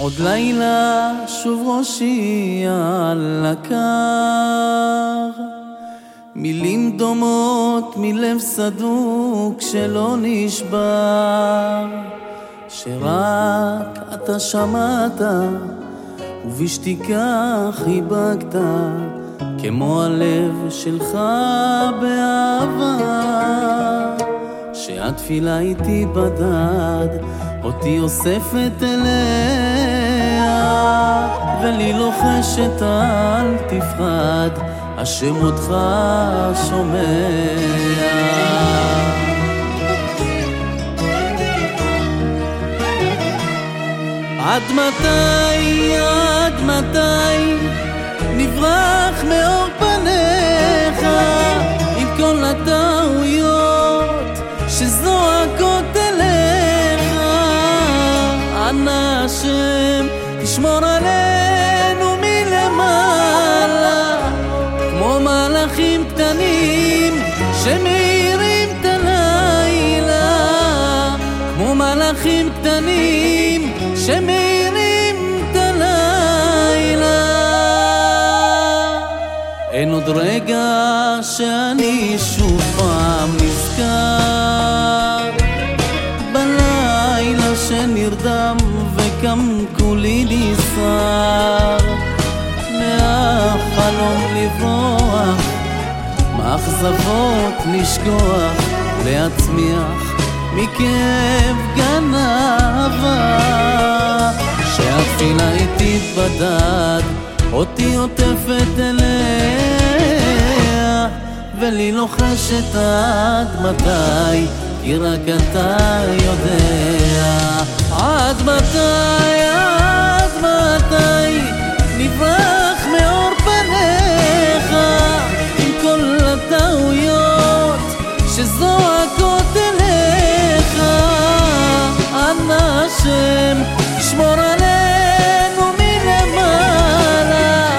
עוד לילה שוב ראשי על הקר. מילים דומות מלב סדוק שלא נשבר שרק אתה שמעת ובשתיקה חיבקת כמו הלב שלך באהבה. שהתפילה איתי בדד אותי אוספת אליה לוחשת אל תפחד השם אותך שומע. עד מתי, עד מתי קטנים שמאירים את הלילה. אין עוד רגע שאני שוב פעם נזכר. בלילה שנרדם וקם כולי נסער. מהחלום לברוח מאכזבות לשכוח להצמיח מכאב גנבה שהתפילה איתי בדד אותי עוטפת אליה ולי לוחשת עד מתי כי רק אתה יודע. עד מתי, עד מתי השם תשמור עלינו מלמעלה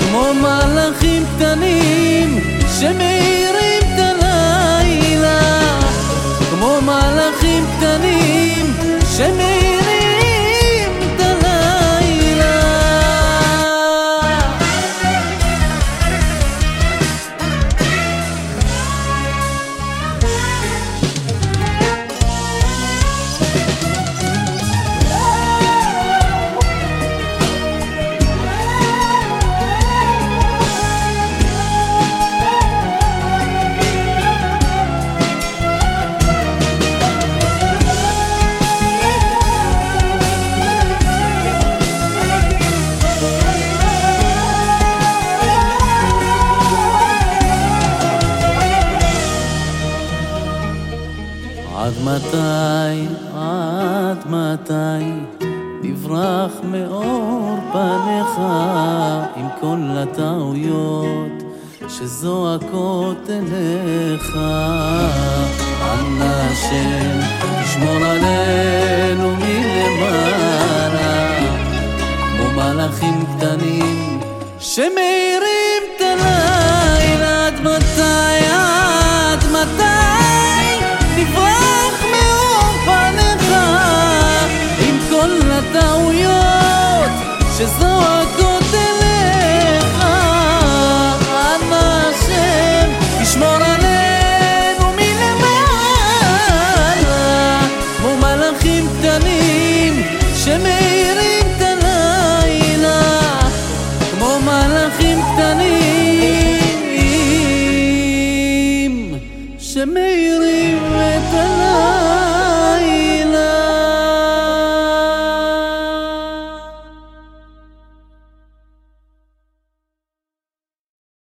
כמו מלאכים קטנים שמאירים את הלילה כמו מלאכים קטנים עד מתי, עד מתי נברח מאור פניך? עם כל הטעויות שזועקות אליך. אנא השם תשמור עלינו מלמעלה כמו מלאכים קטנים שמאירים